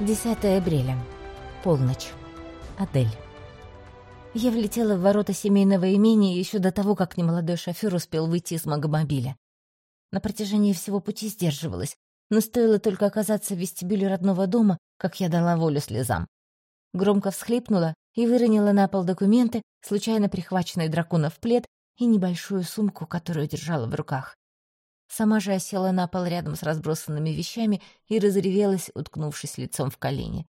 10 апреля. Полночь. Адель. Я влетела в ворота семейного имения еще до того, как немолодой шофер успел выйти из магомобиля. На протяжении всего пути сдерживалась, но стоило только оказаться в вестибюле родного дома, как я дала волю слезам. Громко всхлипнула и выронила на пол документы, случайно прихваченные дракона в плед и небольшую сумку, которую держала в руках. Сама же осела на пол рядом с разбросанными вещами и разревелась, уткнувшись лицом в колени.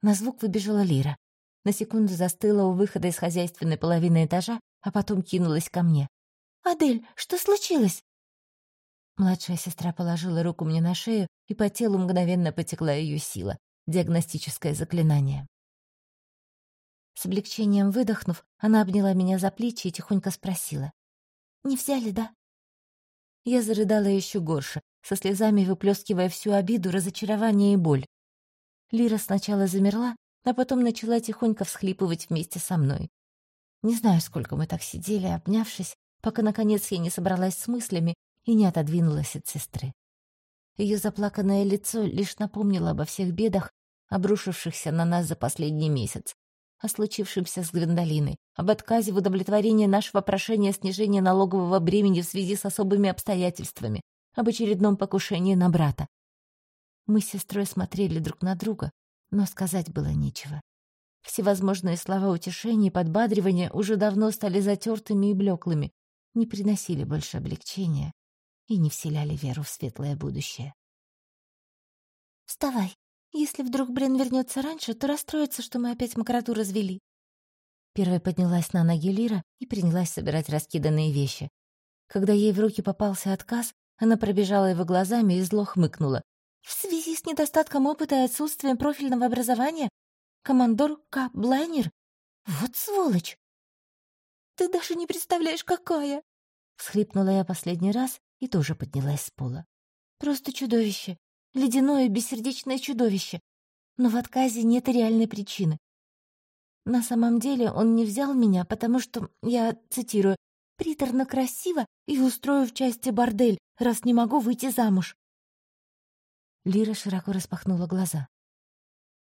На звук выбежала Лира. На секунду застыла у выхода из хозяйственной половины этажа, а потом кинулась ко мне. «Адель, что случилось?» Младшая сестра положила руку мне на шею, и по телу мгновенно потекла ее сила. Диагностическое заклинание. С облегчением выдохнув, она обняла меня за плечи и тихонько спросила. «Не взяли, да?» Я зарыдала еще горше, со слезами выплескивая всю обиду, разочарование и боль. Лира сначала замерла, а потом начала тихонько всхлипывать вместе со мной. Не знаю, сколько мы так сидели, обнявшись, пока, наконец, я не собралась с мыслями и не отодвинулась от сестры. Ее заплаканное лицо лишь напомнило обо всех бедах, обрушившихся на нас за последний месяц, о случившемся с Гвиндолиной, об отказе в удовлетворении нашего прошения снижения налогового бремени в связи с особыми обстоятельствами, об очередном покушении на брата. Мы с сестрой смотрели друг на друга, но сказать было нечего. Всевозможные слова утешения и подбадривания уже давно стали затертыми и блеклыми, не приносили больше облегчения и не вселяли веру в светлое будущее. «Вставай!» Если вдруг Брен вернется раньше, то расстроится, что мы опять макроту развели. Первой поднялась на ноги Лира и принялась собирать раскиданные вещи. Когда ей в руки попался отказ, она пробежала его глазами и зло хмыкнула. «В связи с недостатком опыта и отсутствием профильного образования? Командор К. Блайнер? Вот сволочь!» «Ты даже не представляешь, какая!» Всхлипнула я последний раз и тоже поднялась с пола. «Просто чудовище! Ледяное бессердечное чудовище. Но в отказе нет реальной причины. На самом деле он не взял меня, потому что, я цитирую, «приторно красиво и устрою в части бордель, раз не могу выйти замуж». Лира широко распахнула глаза.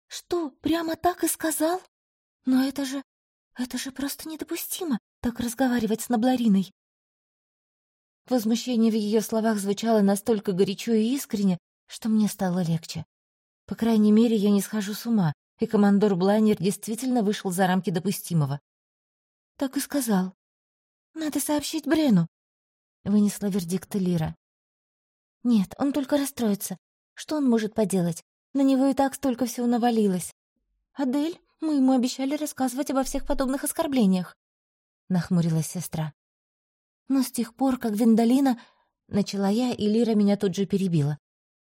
«Что, прямо так и сказал? Но это же... это же просто недопустимо, так разговаривать с Наблариной». Возмущение в ее словах звучало настолько горячо и искренне, что мне стало легче. По крайней мере, я не схожу с ума, и командор Блайнер действительно вышел за рамки допустимого. Так и сказал. «Надо сообщить Брену», — вынесла вердикт Лира. «Нет, он только расстроится. Что он может поделать? На него и так столько всего навалилось. Адель, мы ему обещали рассказывать обо всех подобных оскорблениях», — нахмурилась сестра. Но с тех пор, как Виндалина... Начала я, и Лира меня тут же перебила.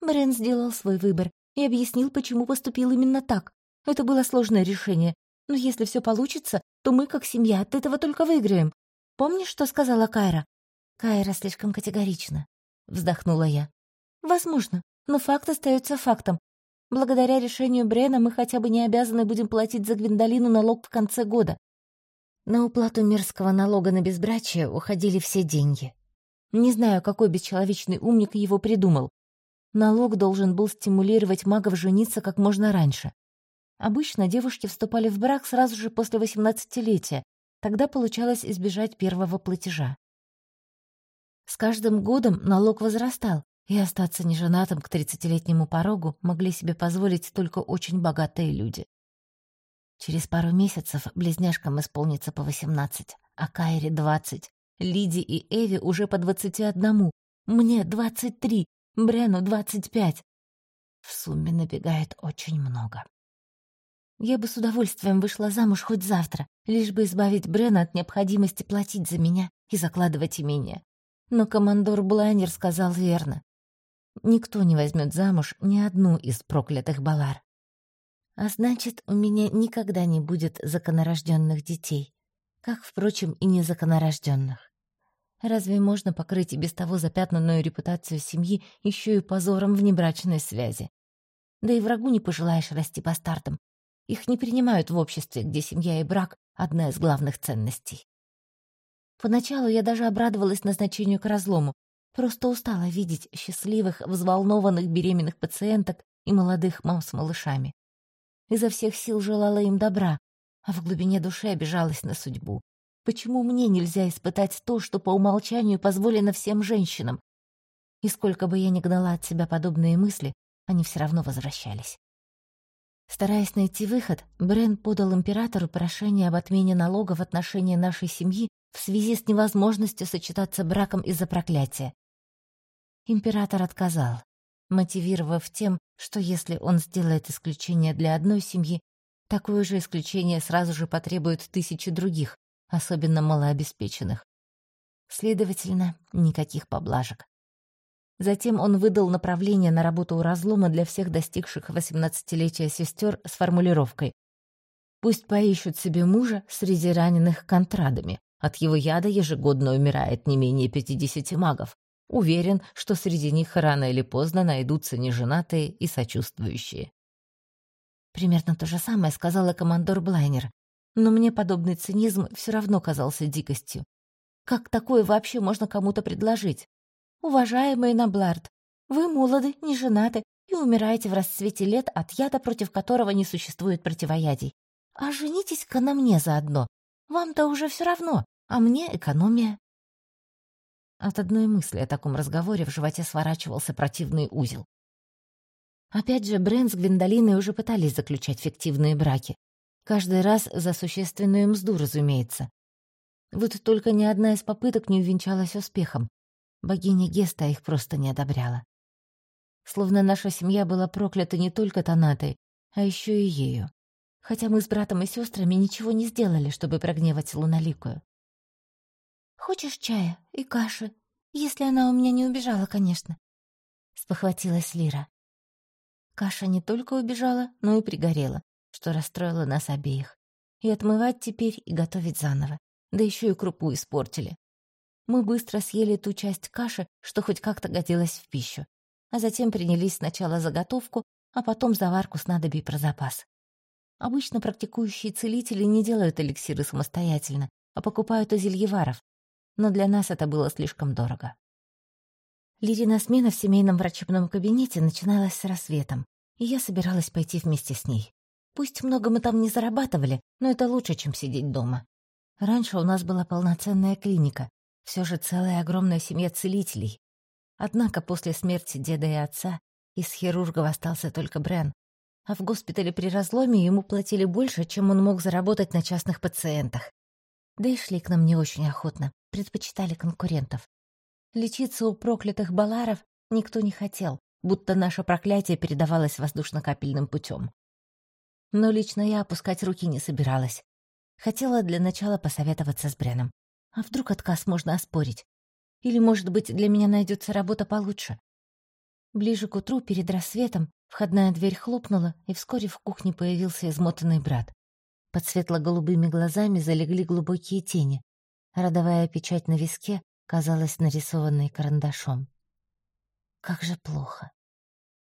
Брен сделал свой выбор и объяснил, почему поступил именно так. Это было сложное решение, но если все получится, то мы, как семья, от этого только выиграем. Помнишь, что сказала Кайра? Кайра слишком категорична. Вздохнула я. Возможно, но факт остается фактом. Благодаря решению Брена мы хотя бы не обязаны будем платить за Гвиндолину налог в конце года. На уплату мерзкого налога на безбрачие уходили все деньги. Не знаю, какой бесчеловечный умник его придумал, Налог должен был стимулировать магов жениться как можно раньше. Обычно девушки вступали в брак сразу же после восемнадцатилетия, тогда получалось избежать первого платежа. С каждым годом налог возрастал, и остаться неженатым к тридцатилетнему порогу могли себе позволить только очень богатые люди. Через пару месяцев близняшкам исполнится по восемнадцать, а Кайре — двадцать, Лиди и Эви уже по двадцати одному, мне двадцать три, Брену двадцать пять. В сумме набегает очень много. Я бы с удовольствием вышла замуж хоть завтра, лишь бы избавить Брена от необходимости платить за меня и закладывать имение. Но командор Блайнер сказал верно. Никто не возьмет замуж ни одну из проклятых Балар. А значит, у меня никогда не будет законорожденных детей, как, впрочем, и незаконорожденных. Разве можно покрыть и без того запятнанную репутацию семьи еще и позором внебрачной связи? Да и врагу не пожелаешь расти бастардом. Их не принимают в обществе, где семья и брак — одна из главных ценностей. Поначалу я даже обрадовалась назначению к разлому, просто устала видеть счастливых, взволнованных беременных пациенток, и молодых мам с малышами. Изо всех сил желала им добра, а в глубине души обижалась на судьбу. Почему мне нельзя испытать то, что по умолчанию позволено всем женщинам? И сколько бы я ни гнала от себя подобные мысли, они все равно возвращались. Стараясь найти выход, Брен подал императору прошение об отмене налога в отношении нашей семьи в связи с невозможностью сочетаться браком из-за проклятия. Император отказал, мотивировав тем, что если он сделает исключение для одной семьи, такое же исключение сразу же потребует тысячи других, особенно малообеспеченных. Следовательно, никаких поблажек. Затем он выдал направление на работу у разлома для всех достигших 18-летия сестер с формулировкой «Пусть поищут себе мужа среди раненых контрадами. От его яда ежегодно умирает не менее 50 магов. Уверен, что среди них рано или поздно найдутся неженатые и сочувствующие». Примерно то же самое сказала командор Блайнер, но мне подобный цинизм все равно казался дикостью. Как такое вообще можно кому-то предложить? Уважаемый Наблард, вы молоды, не женаты и умираете в расцвете лет от яда, против которого не существует противоядий. А женитесь-ка на мне заодно. Вам-то уже все равно, а мне экономия. От одной мысли о таком разговоре в животе сворачивался противный узел. Опять же, Брэн с Гвиндолиной уже пытались заключать фиктивные браки. Каждый раз за существенную мзду, разумеется. Вот только ни одна из попыток не увенчалась успехом. Богиня Геста их просто не одобряла. Словно наша семья была проклята не только Танатой, а еще и ею. Хотя мы с братом и сестрами ничего не сделали, чтобы прогневать Луналикую. «Хочешь чая и каши? Если она у меня не убежала, конечно», — спохватилась Лира. Каша не только убежала, но и пригорела что расстроило нас обеих. И отмывать теперь, и готовить заново. Да еще и крупу испортили. Мы быстро съели ту часть каши, что хоть как-то годилась в пищу, а затем принялись сначала заготовку, а потом заварку снадобий про запас. Обычно практикующие целители не делают эликсиры самостоятельно, а покупают у зельеваров, но для нас это было слишком дорого. Лирина смена в семейном врачебном кабинете начиналась с рассветом, и я собиралась пойти вместе с ней. Пусть много мы там не зарабатывали, но это лучше, чем сидеть дома. Раньше у нас была полноценная клиника, все же целая огромная семья целителей. Однако после смерти деда и отца из хирургов остался только Брен, а в госпитале при разломе ему платили больше, чем он мог заработать на частных пациентах. Да и шли к нам не очень охотно, предпочитали конкурентов. Лечиться у проклятых баларов никто не хотел, будто наше проклятие передавалось воздушно-капельным путем. Но лично я опускать руки не собиралась. Хотела для начала посоветоваться с Бреном. А вдруг отказ можно оспорить? Или, может быть, для меня найдется работа получше? Ближе к утру, перед рассветом, входная дверь хлопнула, и вскоре в кухне появился измотанный брат. Под светло-голубыми глазами залегли глубокие тени. Родовая печать на виске казалась нарисованной карандашом. Как же плохо.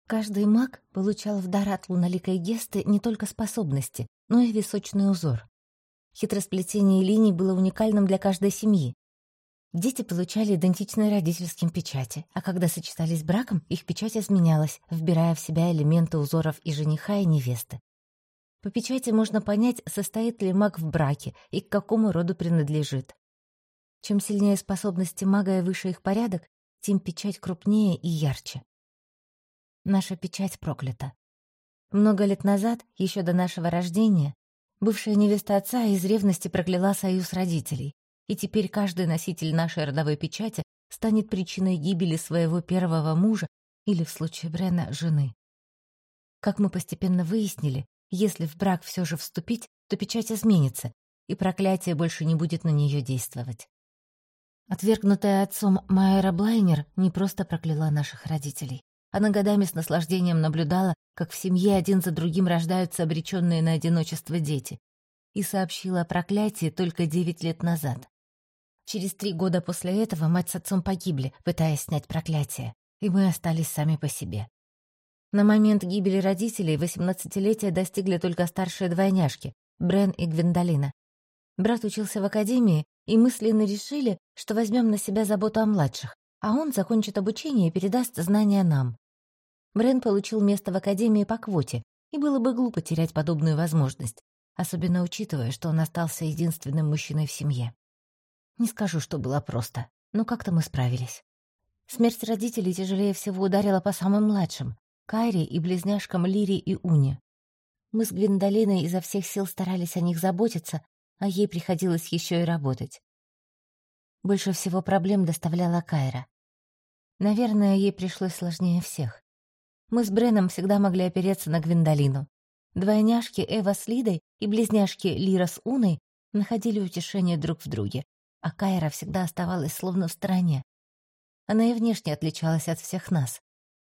Каждый маг получал в дар от луналикой Гесты не только способности, но и височный узор. Хитросплетение линий было уникальным для каждой семьи. Дети получали идентичные родительским печати, а когда сочетались браком, их печать изменялась, вбирая в себя элементы узоров и жениха, и невесты. По печати можно понять, состоит ли маг в браке и к какому роду принадлежит. Чем сильнее способности мага и выше их порядок, тем печать крупнее и ярче. Наша печать проклята. Много лет назад, еще до нашего рождения, бывшая невеста отца из ревности прокляла союз родителей, и теперь каждый носитель нашей родовой печати станет причиной гибели своего первого мужа или, в случае Брена, жены. Как мы постепенно выяснили, если в брак все же вступить, то печать изменится, и проклятие больше не будет на нее действовать. Отвергнутая отцом Майера Блайнер не просто прокляла наших родителей. Она годами с наслаждением наблюдала, как в семье один за другим рождаются обреченные на одиночество дети, и сообщила о проклятии только девять лет назад. Через три года после этого мать с отцом погибли, пытаясь снять проклятие, и мы остались сами по себе. На момент гибели родителей восемнадцатилетия достигли только старшие двойняшки — Брен и Гвиндолина. Брат учился в академии, и мысленно решили, что возьмем на себя заботу о младших, а он закончит обучение и передаст знания нам. Брен получил место в академии по квоте, и было бы глупо терять подобную возможность, особенно учитывая, что он остался единственным мужчиной в семье. Не скажу, что было просто, но как-то мы справились. Смерть родителей тяжелее всего ударила по самым младшим — Кайре и близняшкам Лире и Уне. Мы с Гвиндолиной изо всех сил старались о них заботиться, а ей приходилось еще и работать. Больше всего проблем доставляла Кайра. Наверное, ей пришлось сложнее всех. Мы с Бреном всегда могли опереться на Гвиндолину. Двойняшки Эва с Лидой и близняшки Лира с Уной находили утешение друг в друге, а Кайра всегда оставалась словно в стороне. Она и внешне отличалась от всех нас.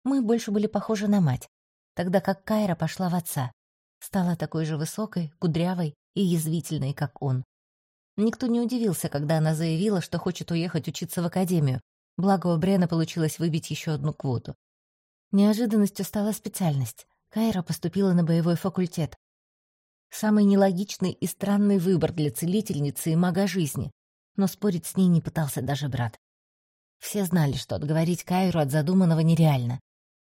Мы больше были похожи на мать, тогда как Кайра пошла в отца. Стала такой же высокой, кудрявой и язвительной, как он. Никто не удивился, когда она заявила, что хочет уехать учиться в академию, благо у Брена получилось выбить еще одну квоту. Неожиданностью стала специальность. Кайра поступила на боевой факультет. Самый нелогичный и странный выбор для целительницы и мага жизни, но спорить с ней не пытался даже брат. Все знали, что отговорить Кайру от задуманного нереально.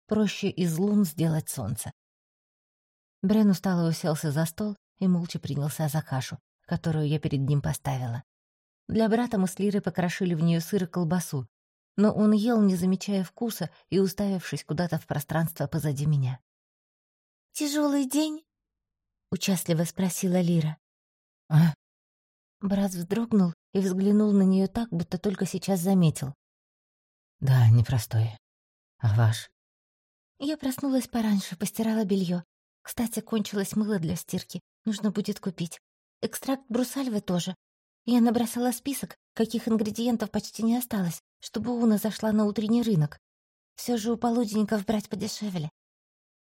Проще из лун сделать солнце. Брен устало уселся за стол и молча принялся за кашу, которую я перед ним поставила. Для брата мы с Лирой покрошили в нее сыр и колбасу, но он ел, не замечая вкуса и уставившись куда-то в пространство позади меня. «Тяжелый день?» — участливо спросила Лира. «А?» Брат вздрогнул и взглянул на нее так, будто только сейчас заметил. «Да, непростой. А ваш?» Я проснулась пораньше, постирала белье. Кстати, кончилось мыло для стирки. Нужно будет купить. Экстракт брусальвы тоже. Я набросала список, каких ингредиентов почти не осталось, чтобы Уна зашла на утренний рынок. Все же у полуденников брать подешевле.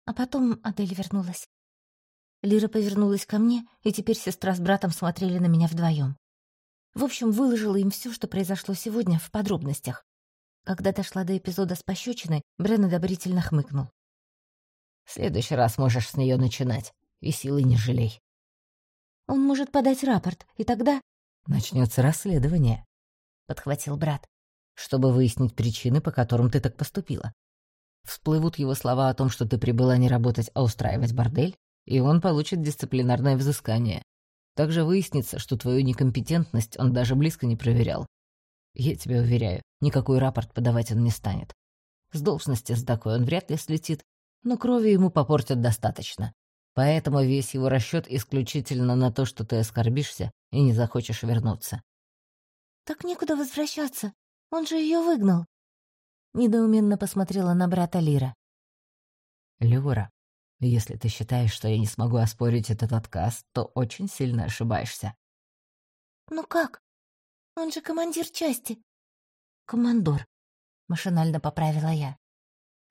А потом Адель вернулась. Лира повернулась ко мне, и теперь сестра с братом смотрели на меня вдвоем. В общем, выложила им все, что произошло сегодня, в подробностях. Когда дошла до эпизода с пощечиной, Брен одобрительно хмыкнул. «В следующий раз можешь с нее начинать, и силы не жалей». «Он может подать рапорт, и тогда...» «Начнется расследование», — подхватил брат, «чтобы выяснить причины, по которым ты так поступила. Всплывут его слова о том, что ты прибыла не работать, а устраивать бордель, и он получит дисциплинарное взыскание. Также выяснится, что твою некомпетентность он даже близко не проверял, я тебе уверяю, никакой рапорт подавать он не станет. С должности с такой он вряд ли слетит, но крови ему попортят достаточно. Поэтому весь его расчет исключительно на то, что ты оскорбишься и не захочешь вернуться. «Так некуда возвращаться. Он же ее выгнал». Недоуменно посмотрела на брата Лира. «Люра, если ты считаешь, что я не смогу оспорить этот отказ, то очень сильно ошибаешься». «Ну как? Он же командир части. Командор, машинально поправила я.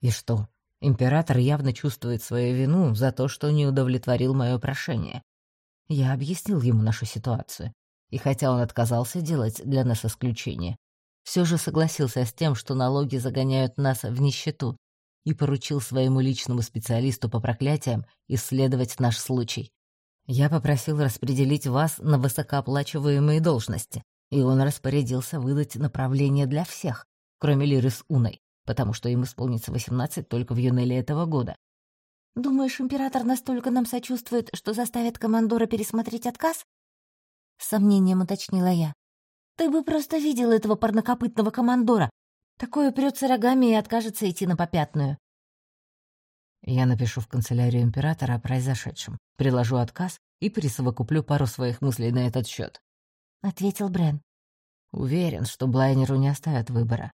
И что? Император явно чувствует свою вину за то, что не удовлетворил мое прошение. Я объяснил ему нашу ситуацию, и хотя он отказался делать для нас исключение, все же согласился с тем, что налоги загоняют нас в нищету, и поручил своему личному специалисту по проклятиям исследовать наш случай. Я попросил распределить вас на высокооплачиваемые должности, и он распорядился выдать направление для всех, кроме Лиры с Уной, потому что им исполнится восемнадцать только в Юнеле этого года. «Думаешь, император настолько нам сочувствует, что заставит командора пересмотреть отказ?» С сомнением уточнила я. «Ты бы просто видел этого парнокопытного командора. Такое прется рогами и откажется идти на попятную». Я напишу в канцелярию императора о произошедшем, приложу отказ и присовокуплю пару своих мыслей на этот счет ответил Брен. Уверен, что Блайнеру не оставят выбора.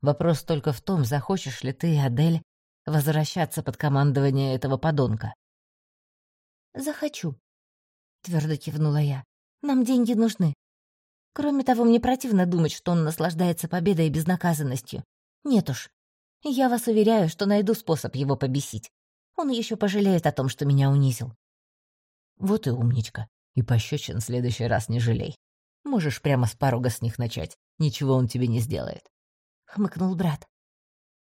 Вопрос только в том, захочешь ли ты, Адель, возвращаться под командование этого подонка. «Захочу», — твердо кивнула я. «Нам деньги нужны. Кроме того, мне противно думать, что он наслаждается победой и безнаказанностью. Нет уж. Я вас уверяю, что найду способ его побесить. Он еще пожалеет о том, что меня унизил». «Вот и умничка. И пощечин в следующий раз не жалей. Можешь прямо с порога с них начать. Ничего он тебе не сделает. Хмыкнул брат.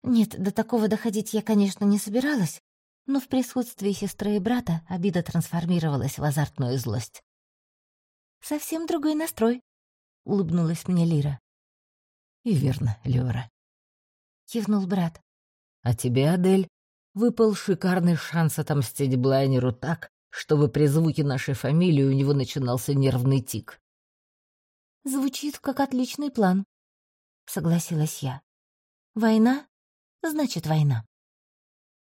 Нет, до такого доходить я, конечно, не собиралась, но в присутствии сестры и брата обида трансформировалась в азартную злость. «Совсем другой настрой», — улыбнулась мне Лира. «И верно, Лёра», — кивнул брат. А тебе, Адель, выпал шикарный шанс отомстить Блайнеру так, чтобы при звуке нашей фамилии у него начинался нервный тик. Звучит как отличный план, согласилась я. Война? Значит, война.